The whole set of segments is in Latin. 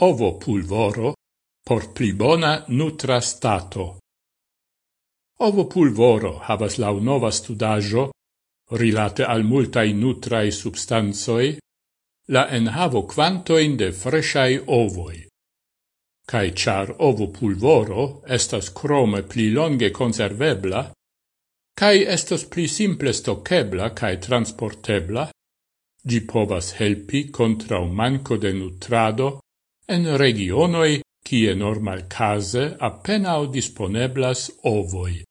ovo pulvoro por pli bona nutra stato. Ovo pulvoro havas lau nova studajo rilate al multai nutrai substanzoi, la enhavo quantoin de freshai ovoi. Cai char ovo pulvoro estas crome pli longe conservebla, cai estos pli simple stocebla cae transportebla, gi povas helpi contra un manco de nutrado en regionoi kie normal case appenao disponeblas ovoi.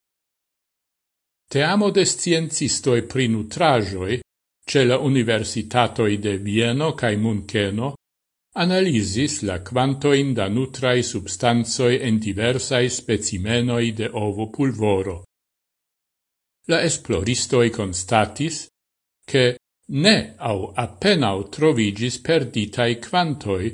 Te amo de sciencistoi pri nutrajoi, ce la universitatoi de Vieno cae Muncheno, analisis la quantoin da nutrai substanzoi en diversai specimenoi de ovo pulvoro. La esploristoi constatis che ne au appenao trovigis perditai quantoi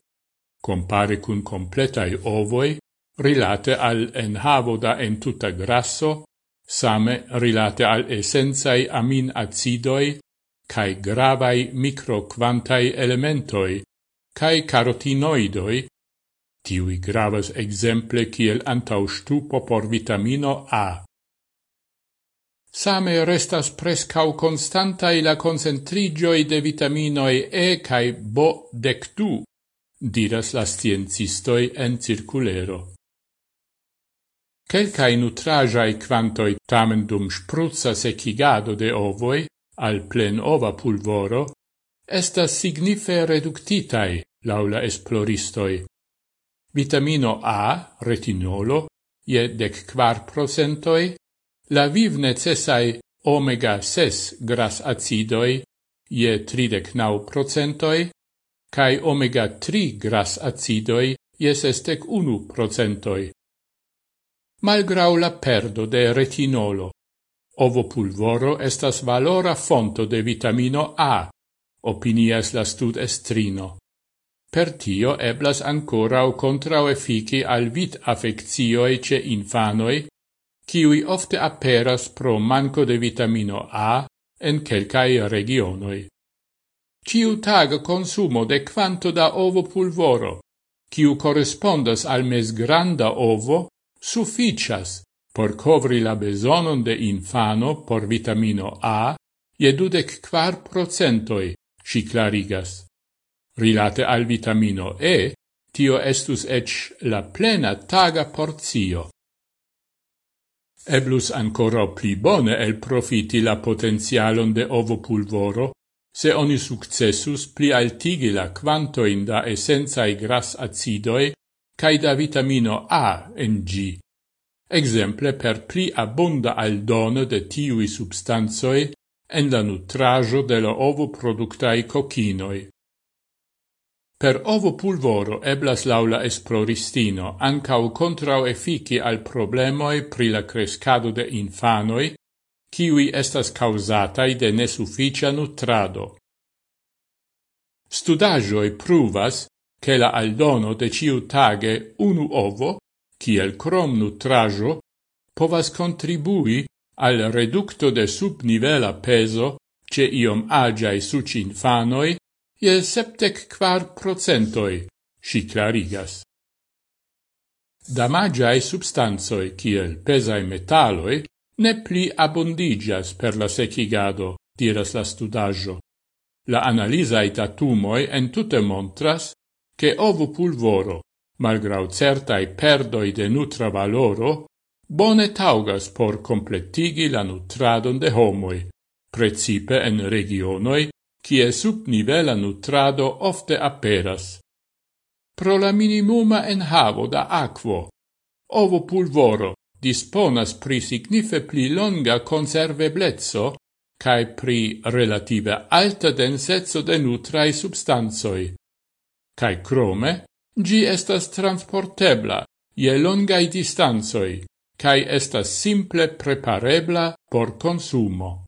compare cun completai ovoi, rilate al enhavo da entuta grasso, same rilate al essenzai amin acidoi, cae gravai microquantai elementoi, cae carotinoidoi, tiui gravas exemple kiel antau stupo por vitamino A. Same restas prescau constantai la concentrigioi de vitaminoi E cae B12 diras la sciencistoi en circulero. Quelcae nutrajae quantoi tamen dum spruzza secigado de ovoi al plen ova pulvoro estas signife reductitae laula esploristoi. Vitamino A, retinolo, je dec quar procentoi, la viv necessai omega-6 gras acidoi je 39 procentoi, cae omega-3 gras acidoi ies estec 1 procentoi. Malgrau la perdo de retinolo, ovo pulvoro estas valora fonto de vitamino A, opinias la stud estrino. Per tio eblas ancora o contrao contrauefici al vit affectioi ce infanoi, ciui ofte aperas pro manco de vitamino A en quelcae regionoi. Ciu tag consumo de quanto da ovo pulvoro, ciu correspondas al mes granda ovo, sufficias por covri la besonon de infano por vitamino A je dudec quar procentoi, si clarigas. Rilate al vitamino E, tio estus ec la plena taga porzio. Eblus ancora pli bone el profiti la potenzialon de ovo pulvoro Se oni successus pli altigi la quantoin da essenzae gras acidoe cae da vitamino A en G, exemple per pli abunda aldono de tiui substanzoe en la nutrajo de la ovo productai cocinoi. Per ovo pulvoro eblas laula esploristino ancau contrao effici al problemoi pri la crescado de infanoi kiwi estas causatai de nesufficia nutrado. Studagioi pruvas che la aldono de ciu tage unu ovo, kiel crom nutrajo, povas contribui al reducto de subnivela peso ce iom agiai sucinfanoi je septec quar procentoi, si clarigas. Damagiai substanzoi, kiel pesai metaloi, ne pli abundigas per la secigado, diras la studaggio. La analisae datumoi en tutte montras che ovu pulvoro, malgrau certai perdoi de nutra valoro, bone taugas por completigi la nutradon de homoi, precipe en regionoi, cie subnivela nutrado ofte aperas. Pro la minimuma enhavo da aquo, ovo pulvoro disponas pri signife pli longa conserveblezzo cae pri relative alta densezzo de nutrai substanzoi. Cae crome, gi estas transportebla je longai distanzoi, cae estas simple preparebla por consumo.